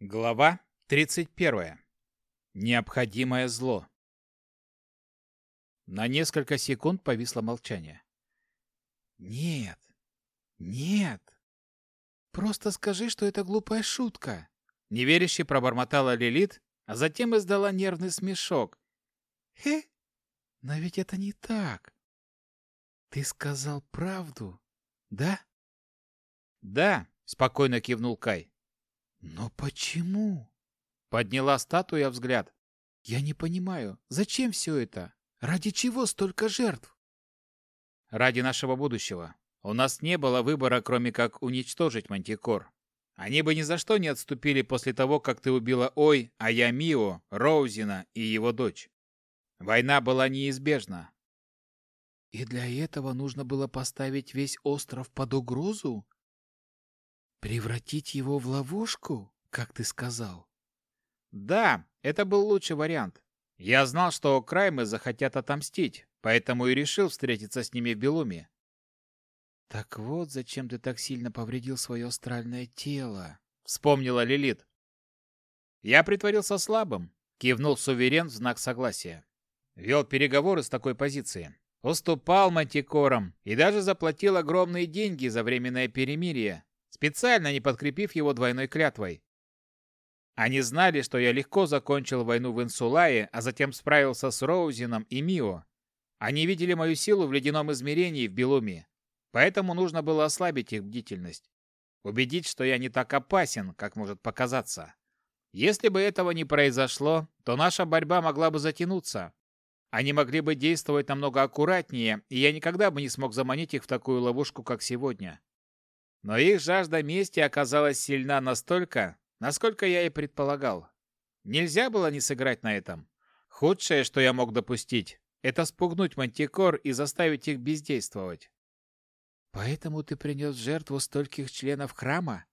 Глава 31. Необходимое зло. На несколько секунд повисло молчание. «Нет, нет, просто скажи, что это глупая шутка!» Неверяще пробормотала Лилит, а затем издала нервный смешок. «Хе, но ведь это не так. Ты сказал правду, да?» «Да», — спокойно кивнул Кай. «Но почему?» Подняла статуя взгляд. «Я не понимаю, зачем все это? Ради чего столько жертв?» «Ради нашего будущего. У нас не было выбора, кроме как уничтожить Мантикор. Они бы ни за что не отступили после того, как ты убила Ой, а я Мио, Роузина и его дочь. Война была неизбежна». «И для этого нужно было поставить весь остров под угрозу?» Превратить его в ловушку, как ты сказал? Да, это был лучший вариант. Я знал, что Краймы захотят отомстить, поэтому и решил встретиться с ними в Белуме. Так вот, зачем ты так сильно повредил свое астральное тело, вспомнила Лилит. Я притворился слабым, кивнул суверен в знак согласия. Вел переговоры с такой позиции. Уступал мантикорам и даже заплатил огромные деньги за временное перемирие, специально не подкрепив его двойной клятвой. Они знали, что я легко закончил войну в Инсулае, а затем справился с Роузином и Мио. Они видели мою силу в ледяном измерении в Белуме, поэтому нужно было ослабить их бдительность. Убедить, что я не так опасен, как может показаться. Если бы этого не произошло, то наша борьба могла бы затянуться. Они могли бы действовать намного аккуратнее, и я никогда бы не смог заманить их в такую ловушку, как сегодня. Но их жажда мести оказалась сильна настолько, насколько я и предполагал. Нельзя было не сыграть на этом. Худшее, что я мог допустить, это спугнуть мантикор и заставить их бездействовать. Поэтому ты принес жертву стольких членов храма?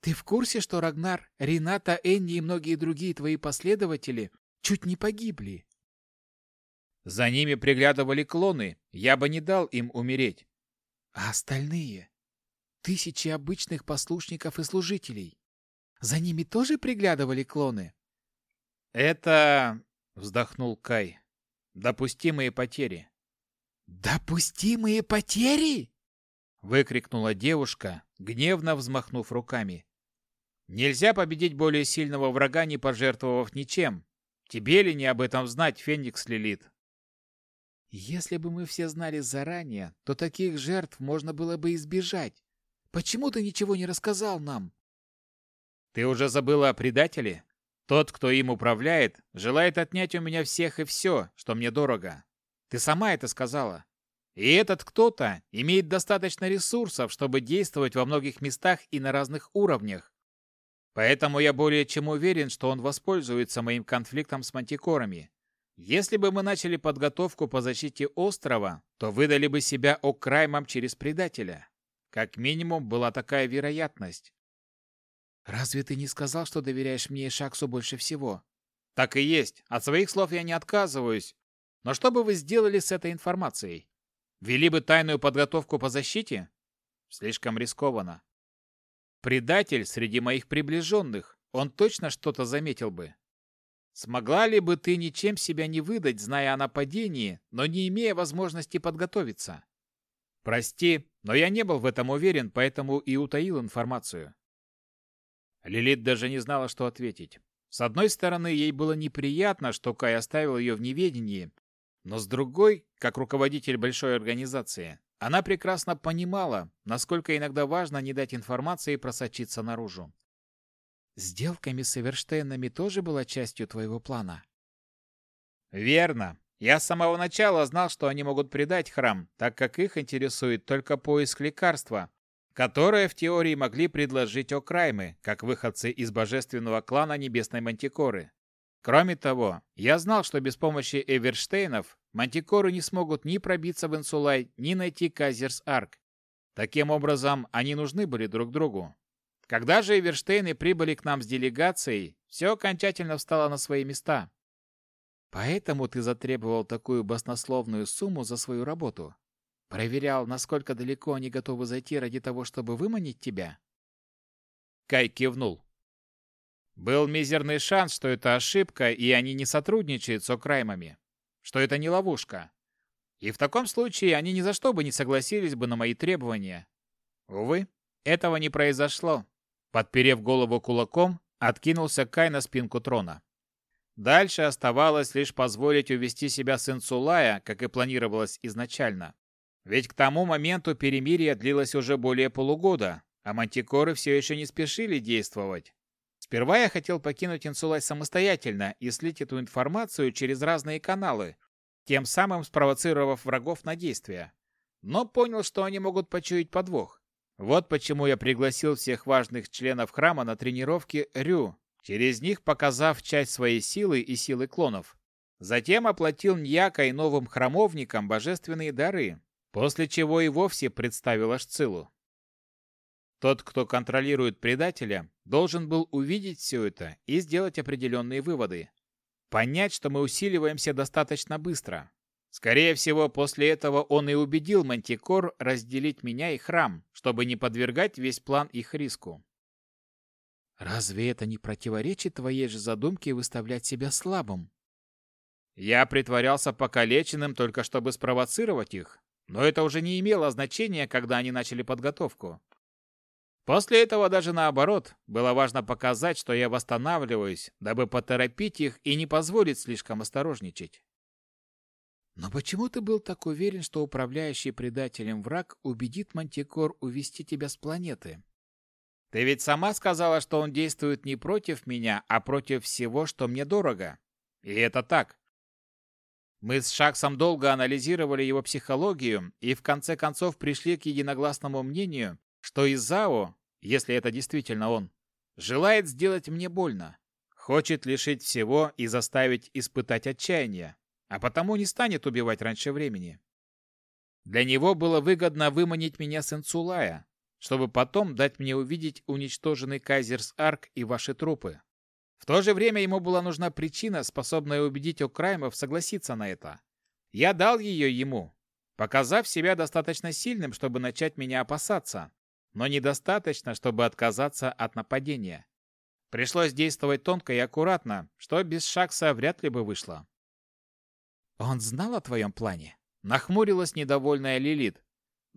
Ты в курсе, что Рагнар, Рената, Энни и многие другие твои последователи чуть не погибли? За ними приглядывали клоны, я бы не дал им умереть. А остальные? Тысячи обычных послушников и служителей. За ними тоже приглядывали клоны? Это, вздохнул Кай, допустимые потери. Допустимые потери? выкрикнула девушка, гневно взмахнув руками. Нельзя победить более сильного врага, не пожертвовав ничем. Тебе ли не об этом знать, Феникс Лилит? Если бы мы все знали заранее, то таких жертв можно было бы избежать. Почему ты ничего не рассказал нам? Ты уже забыла о предателе? Тот, кто им управляет, желает отнять у меня всех и все, что мне дорого. Ты сама это сказала. И этот кто-то имеет достаточно ресурсов, чтобы действовать во многих местах и на разных уровнях. Поэтому я более чем уверен, что он воспользуется моим конфликтом с мантикорами. Если бы мы начали подготовку по защите острова, то выдали бы себя О'Краймам через предателя. Как минимум, была такая вероятность. «Разве ты не сказал, что доверяешь мне и Шаксу больше всего?» «Так и есть. От своих слов я не отказываюсь. Но что бы вы сделали с этой информацией? Вели бы тайную подготовку по защите? Слишком рискованно. Предатель среди моих приближенных. Он точно что-то заметил бы. Смогла ли бы ты ничем себя не выдать, зная о нападении, но не имея возможности подготовиться? Прости, но я не был в этом уверен, поэтому и утаил информацию. Лилит даже не знала, что ответить. С одной стороны, ей было неприятно, что Кай оставил ее в неведении, но с другой, как руководитель большой организации, она прекрасно понимала, насколько иногда важно не дать информации просочиться наружу. «Сделками с Эверштейнами тоже была частью твоего плана?» «Верно. Я с самого начала знал, что они могут предать храм, так как их интересует только поиск лекарства, которое в теории могли предложить О'Краймы, как выходцы из божественного клана Небесной Мантикоры. Кроме того, я знал, что без помощи Эверштейнов Мантикоры не смогут ни пробиться в Инсулай, ни найти Казерс-Арк. Таким образом, они нужны были друг другу. Когда же Эверштейны прибыли к нам с делегацией, все окончательно встало на свои места. Поэтому ты затребовал такую баснословную сумму за свою работу? Проверял, насколько далеко они готовы зайти ради того, чтобы выманить тебя? Кай кивнул. Был мизерный шанс, что это ошибка, и они не сотрудничают с Окраймами. Что это не ловушка. И в таком случае они ни за что бы не согласились бы на мои требования. Увы, этого не произошло. Подперев голову кулаком, откинулся Кай на спинку трона. Дальше оставалось лишь позволить увести себя с Инсулая, как и планировалось изначально. Ведь к тому моменту перемирие длилось уже более полугода, а мантикоры все еще не спешили действовать. Сперва я хотел покинуть Инсулай самостоятельно и слить эту информацию через разные каналы, тем самым спровоцировав врагов на действия. Но понял, что они могут почуять подвох. Вот почему я пригласил всех важных членов храма на тренировки Рю, через них показав часть своей силы и силы клонов. Затем оплатил Ньяка и новым храмовникам божественные дары, после чего и вовсе представил Ашцилу. Тот, кто контролирует предателя, должен был увидеть все это и сделать определенные выводы. Понять, что мы усиливаемся достаточно быстро. Скорее всего, после этого он и убедил Мантикор разделить меня и храм, чтобы не подвергать весь план их риску. Разве это не противоречит твоей же задумке выставлять себя слабым? Я притворялся покалеченным только чтобы спровоцировать их, но это уже не имело значения, когда они начали подготовку. После этого даже наоборот, было важно показать, что я восстанавливаюсь, дабы поторопить их и не позволить слишком осторожничать. Но почему ты был так уверен, что управляющий предателем враг убедит Мантикор увести тебя с планеты? Ты ведь сама сказала, что он действует не против меня, а против всего, что мне дорого. И это так. Мы с Шаксом долго анализировали его психологию и в конце концов пришли к единогласному мнению, что Изао, если это действительно он, желает сделать мне больно, хочет лишить всего и заставить испытать отчаяние, а потому не станет убивать раньше времени. Для него было выгодно выманить меня с Инцулая, чтобы потом дать мне увидеть уничтоженный Кайзерс Арк и ваши трупы. В то же время ему была нужна причина, способная убедить Окраймов согласиться на это. Я дал ее ему, показав себя достаточно сильным, чтобы начать меня опасаться, но недостаточно, чтобы отказаться от нападения. Пришлось действовать тонко и аккуратно, что без Шакса вряд ли бы вышло. «Он знал о твоем плане?» Нахмурилась недовольная Лилит,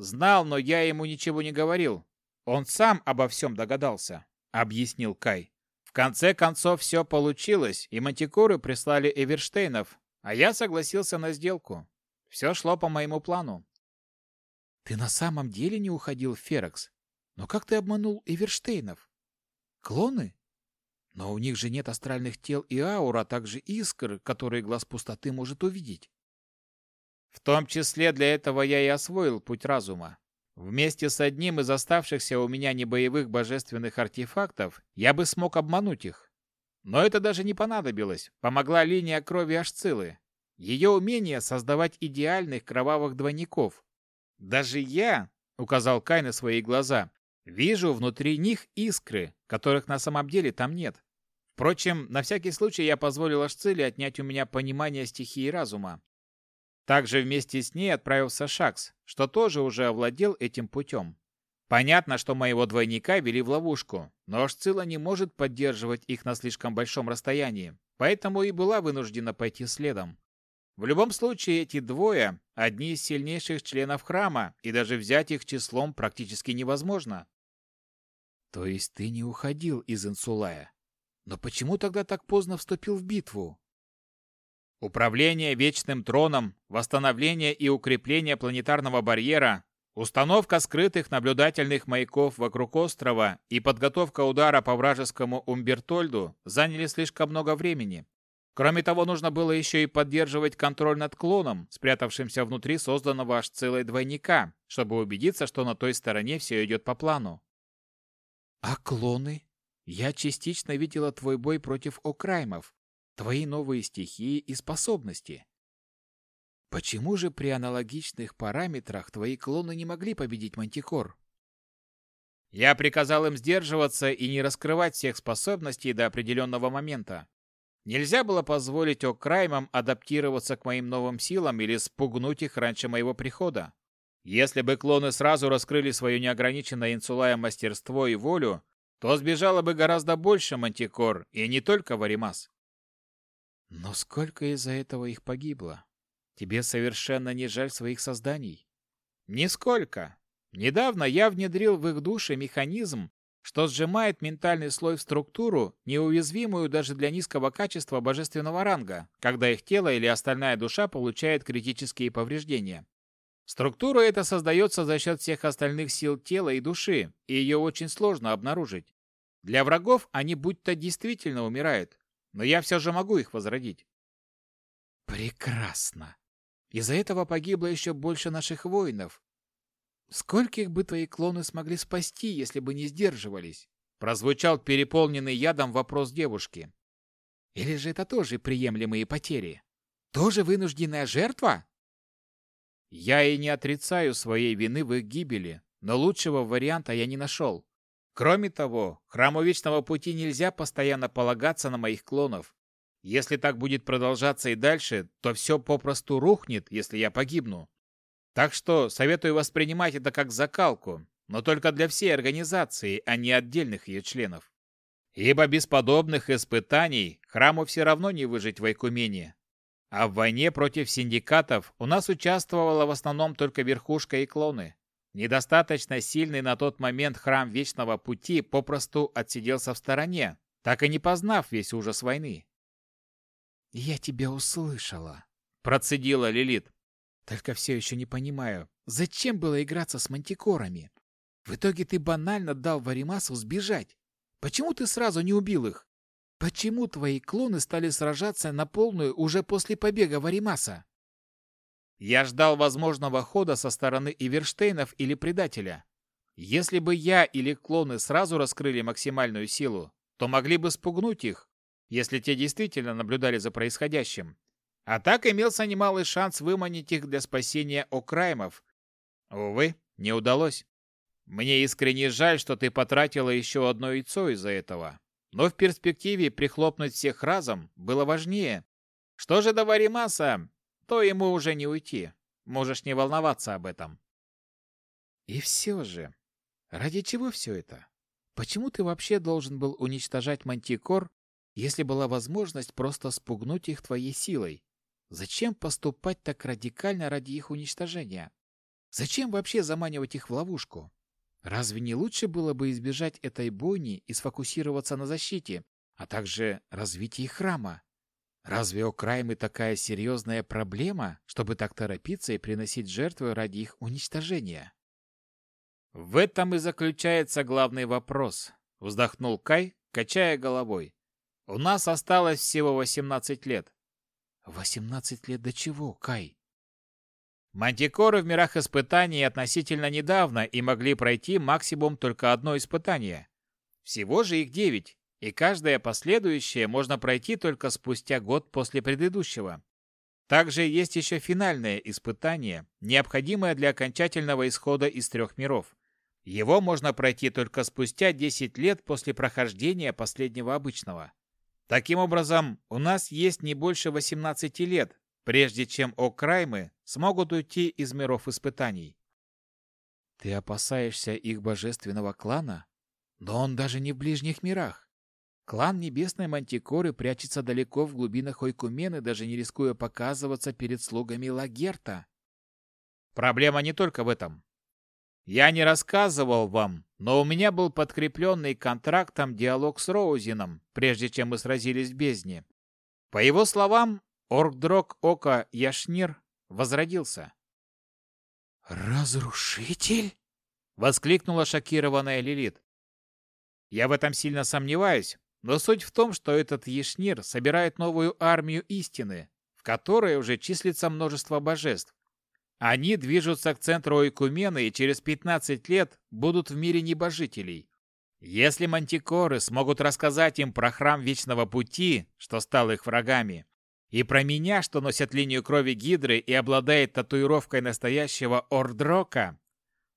Знал, но я ему ничего не говорил. Он сам обо всем догадался, объяснил Кай. В конце концов все получилось, и мантикоры прислали Эверштейнов, а я согласился на сделку. Все шло по моему плану. Ты на самом деле не уходил Ферекс? Но как ты обманул Эверштейнов? Клоны? Но у них же нет астральных тел и аура, а также искр, которые глаз пустоты может увидеть. В том числе для этого я и освоил путь разума. Вместе с одним из оставшихся у меня небоевых божественных артефактов я бы смог обмануть их. Но это даже не понадобилось. Помогла линия крови Ашцилы. Ее умение создавать идеальных кровавых двойников. Даже я, указал Кай на свои глаза, вижу внутри них искры, которых на самом деле там нет. Впрочем, на всякий случай я позволил Ашциле отнять у меня понимание стихии разума. Также вместе с ней отправился Шакс, что тоже уже овладел этим путем. Понятно, что моего двойника вели в ловушку, но Ашцила не может поддерживать их на слишком большом расстоянии, поэтому и была вынуждена пойти следом. В любом случае, эти двое – одни из сильнейших членов храма, и даже взять их числом практически невозможно. То есть ты не уходил из Инсулая? Но почему тогда так поздно вступил в битву? Управление Вечным Троном, восстановление и укрепление планетарного барьера, установка скрытых наблюдательных маяков вокруг острова и подготовка удара по вражескому Умбертольду заняли слишком много времени. Кроме того, нужно было еще и поддерживать контроль над клоном, спрятавшимся внутри созданного аж целой двойника, чтобы убедиться, что на той стороне все идет по плану. «А клоны? Я частично видела твой бой против Окраймов твои новые стихии и способности. Почему же при аналогичных параметрах твои клоны не могли победить Мантикор? Я приказал им сдерживаться и не раскрывать всех способностей до определенного момента. Нельзя было позволить О'Краймам адаптироваться к моим новым силам или спугнуть их раньше моего прихода. Если бы клоны сразу раскрыли свое неограниченное инсулая мастерство и волю, то сбежало бы гораздо больше мантикор, и не только Варимас. Но сколько из-за этого их погибло? Тебе совершенно не жаль своих созданий? Нисколько. Недавно я внедрил в их души механизм, что сжимает ментальный слой в структуру, неуязвимую даже для низкого качества божественного ранга, когда их тело или остальная душа получает критические повреждения. Структура эта создается за счет всех остальных сил тела и души, и ее очень сложно обнаружить. Для врагов они будто действительно умирают, но я все же могу их возродить. Прекрасно. Из-за этого погибло еще больше наших воинов. Скольких бы твои клоны смогли спасти, если бы не сдерживались? Прозвучал переполненный ядом вопрос девушки. Или же это тоже приемлемые потери? Тоже вынужденная жертва? Я и не отрицаю своей вины в их гибели, но лучшего варианта я не нашел. Кроме того, храму Вечного Пути нельзя постоянно полагаться на моих клонов. Если так будет продолжаться и дальше, то все попросту рухнет, если я погибну. Так что советую воспринимать это как закалку, но только для всей организации, а не отдельных ее членов. Ибо без подобных испытаний храму все равно не выжить в Айкумене, а в войне против синдикатов у нас участвовала в основном только верхушка и клоны. Недостаточно сильный на тот момент храм Вечного Пути попросту отсиделся в стороне, так и не познав весь ужас войны. «Я тебя услышала», — процедила Лилит. «Только все еще не понимаю, зачем было играться с мантикорами? В итоге ты банально дал Варимасу сбежать. Почему ты сразу не убил их? Почему твои клоны стали сражаться на полную уже после побега Варимаса? Я ждал возможного хода со стороны Иверштейнов или предателя. Если бы я или клоны сразу раскрыли максимальную силу, то могли бы спугнуть их, если те действительно наблюдали за происходящим. А так имелся немалый шанс выманить их для спасения Окраймов. Увы, не удалось. Мне искренне жаль, что ты потратила еще одно яйцо из-за этого. Но в перспективе прихлопнуть всех разом было важнее. Что же до Варимаса, то ему уже не уйти. Можешь не волноваться об этом. И все же, ради чего все это? Почему ты вообще должен был уничтожать мантикор, если была возможность просто спугнуть их твоей силой? Зачем поступать так радикально ради их уничтожения? Зачем вообще заманивать их в ловушку? Разве не лучше было бы избежать этой бойни и сфокусироваться на защите, а также развитии храма? Разве О'Краймы такая серьезная проблема, чтобы так торопиться и приносить жертвы ради их уничтожения? В этом и заключается главный вопрос, вздохнул Кай, качая головой. У нас осталось всего 18 лет. 18 лет до чего, Кай? Мантикоры в мирах испытаний относительно недавно и могли пройти максимум только одно испытание. Всего же их девять, и каждое последующее можно пройти только спустя год после предыдущего. Также есть еще финальное испытание, необходимое для окончательного исхода из трех миров. Его можно пройти только спустя 10 лет после прохождения последнего обычного. Таким образом, у нас есть не больше 18 лет, прежде чем О'Краймы смогут уйти из миров испытаний. Ты опасаешься их божественного клана? Но он даже не в ближних мирах. Клан Небесной Мантикоры прячется далеко в глубинах Ойкумены, даже не рискуя показываться перед слугами Лагерта. Проблема не только в этом. Я не рассказывал вам, но у меня был подкрепленный контрактом диалог с Роузином, прежде чем мы сразились в бездне. По его словам, Оргдрок Ока Яшнир возродился. «Разрушитель?» — воскликнула шокированная Лилит. «Я в этом сильно сомневаюсь, но суть в том, что этот Яшнир собирает новую армию истины, в которой уже числится множество божеств. Они движутся к центру Ойкумены и через 15 лет будут в мире небожителей. Если мантикоры смогут рассказать им про храм Вечного Пути, что стал их врагами, и про меня, что носит линию крови Гидры и обладает татуировкой настоящего Ордрока,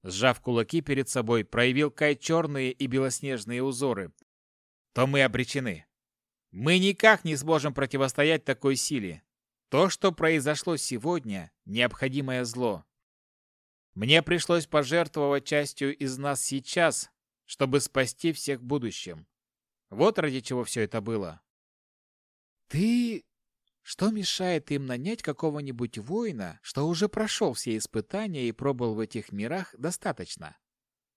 сжав кулаки перед собой, проявил Кай черные и белоснежные узоры, то мы обречены. Мы никак не сможем противостоять такой силе. То, что произошло сегодня, необходимое зло. Мне пришлось пожертвовать частью из нас сейчас, чтобы спасти всех в будущем. Вот ради чего все это было. Ты... Что мешает им нанять какого-нибудь воина, что уже прошел все испытания и пробыл в этих мирах достаточно?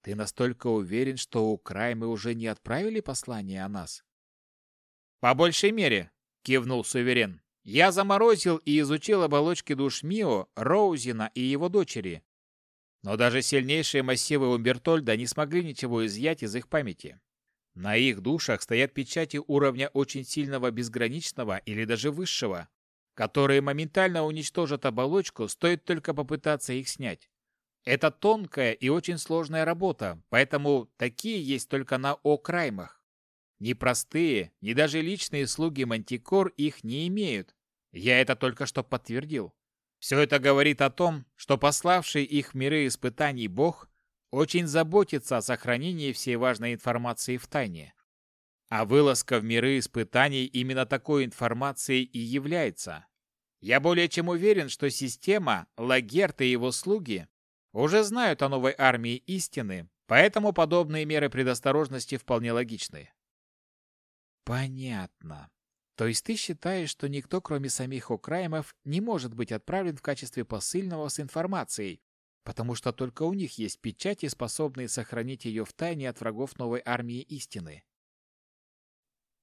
Ты настолько уверен, что у Краймы уже не отправили послание о нас? По большей мере, кивнул Суверен. Я заморозил и изучил оболочки душ Мио, Роузина и его дочери. Но даже сильнейшие массивы Умбертольда не смогли ничего изъять из их памяти. На их душах стоят печати уровня очень сильного безграничного или даже высшего, которые моментально уничтожат оболочку, стоит только попытаться их снять. Это тонкая и очень сложная работа, поэтому такие есть только на О-Краймах. Ни простые, ни даже личные слуги Мантикор их не имеют. Я это только что подтвердил. Все это говорит о том, что пославший их миры испытаний Бог очень заботится о сохранении всей важной информации в тайне. А вылазка в миры испытаний именно такой информацией и является. Я более чем уверен, что система, Лагерт и его слуги уже знают о новой армии истины, поэтому подобные меры предосторожности вполне логичны. Понятно. То есть ты считаешь, что никто, кроме самих Окраимов, не может быть отправлен в качестве посыльного с информацией, потому что только у них есть печати, способные сохранить ее в тайне от врагов новой армии истины.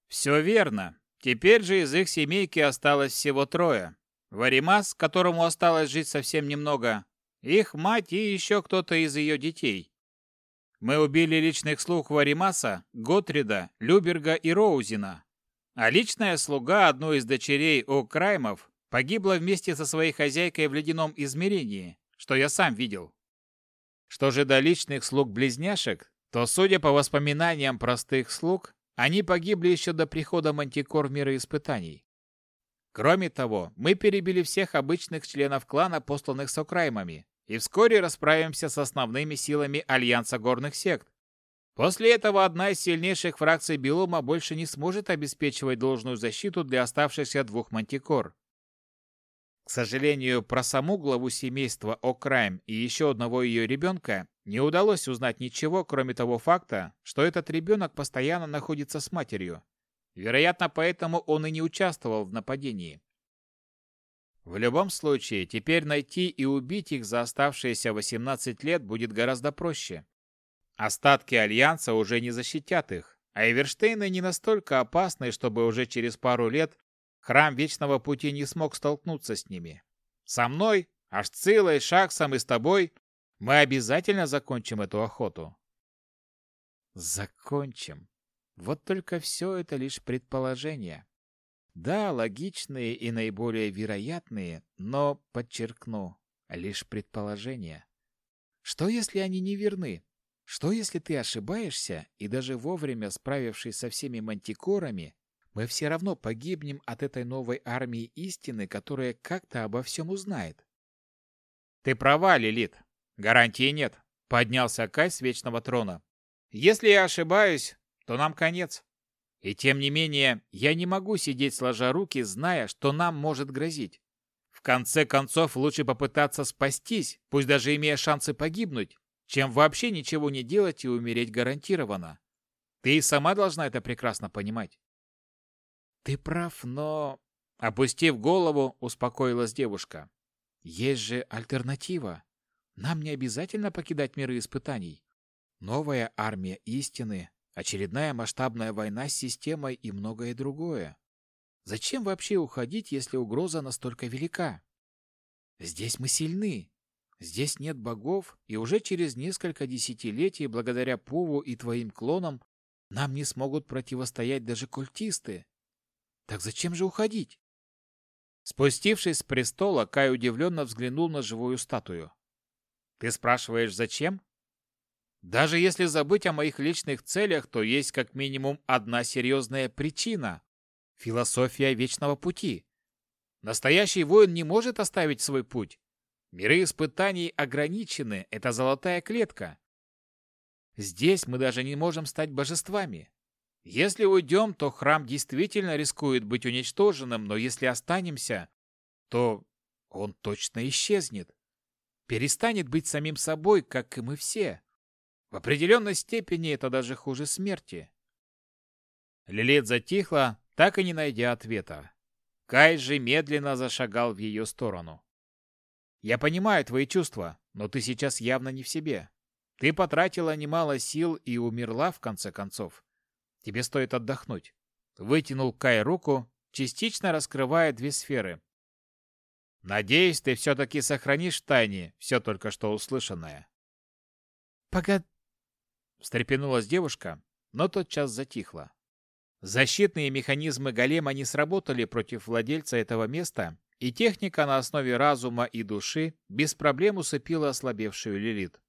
Все верно. Теперь же из их семейки осталось всего трое. Варимас, которому осталось жить совсем немного, их мать и еще кто-то из ее детей. Мы убили личных слуг Варимаса, Готрида, Люберга и Роузина. А личная слуга одной из дочерей О'Краймов погибла вместе со своей хозяйкой в ледяном измерении что я сам видел. Что же до личных слуг-близняшек, то, судя по воспоминаниям простых слуг, они погибли еще до прихода Мантикор в мира испытаний. Кроме того, мы перебили всех обычных членов клана, посланных с Окраймами, и вскоре расправимся с основными силами Альянса Горных Сект. После этого одна из сильнейших фракций Биома больше не сможет обеспечивать должную защиту для оставшихся двух Мантикор. К сожалению, про саму главу семейства О'Крайм и еще одного ее ребенка не удалось узнать ничего, кроме того факта, что этот ребенок постоянно находится с матерью. Вероятно, поэтому он и не участвовал в нападении. В любом случае, теперь найти и убить их за оставшиеся 18 лет будет гораздо проще. Остатки Альянса уже не защитят их, а Эверштейны не настолько опасны, чтобы уже через пару лет Храм Вечного Пути не смог столкнуться с ними. Со мной, Ашцилой, Шаксом и с тобой мы обязательно закончим эту охоту. Закончим. Вот только все это лишь предположения. Да, логичные и наиболее вероятные, но, подчеркну, лишь предположения. Что, если они не верны? Что, если ты ошибаешься, и даже вовремя справившись со всеми мантикорами, мы все равно погибнем от этой новой армии истины, которая как-то обо всем узнает. Ты права, Лилит. Гарантии нет. Поднялся Кай с Вечного Трона. Если я ошибаюсь, то нам конец. И тем не менее, я не могу сидеть сложа руки, зная, что нам может грозить. В конце концов, лучше попытаться спастись, пусть даже имея шансы погибнуть, чем вообще ничего не делать и умереть гарантированно. Ты и сама должна это прекрасно понимать. «Ты прав, но...» Опустив голову, успокоилась девушка. «Есть же альтернатива. Нам не обязательно покидать миры испытаний. Новая армия истины, очередная масштабная война с системой и многое другое. Зачем вообще уходить, если угроза настолько велика? Здесь мы сильны. Здесь нет богов, и уже через несколько десятилетий, благодаря Пуву и твоим клонам, нам не смогут противостоять даже культисты. Так зачем же уходить? Спустившись с престола, Кай удивленно взглянул на живую статую. Ты спрашиваешь, зачем? Даже если забыть о моих личных целях, то есть как минимум одна серьезная причина – философия вечного пути. Настоящий воин не может оставить свой путь. Миры испытаний ограничены, это золотая клетка. Здесь мы даже не можем стать божествами. Если уйдем, то храм действительно рискует быть уничтоженным, но если останемся, то он точно исчезнет. Перестанет быть самим собой, как и мы все. В определенной степени это даже хуже смерти. Лилит затихла, так и не найдя ответа. Кай же медленно зашагал в ее сторону. «Я понимаю твои чувства, но ты сейчас явно не в себе. Ты потратила немало сил и умерла, в конце концов. Тебе стоит отдохнуть». Вытянул Кай руку, частично раскрывая две сферы. «Надеюсь, ты все-таки сохранишь в тайне все только что услышанное». «Погод...» встрепенулась девушка, но тотчас затихла. Защитные механизмы голема не сработали против владельца этого места, и техника на основе разума и души без проблем усыпила ослабевшую Лилит.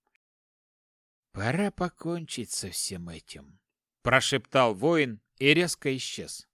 «Пора покончить со всем этим», — прошептал воин и резко исчез.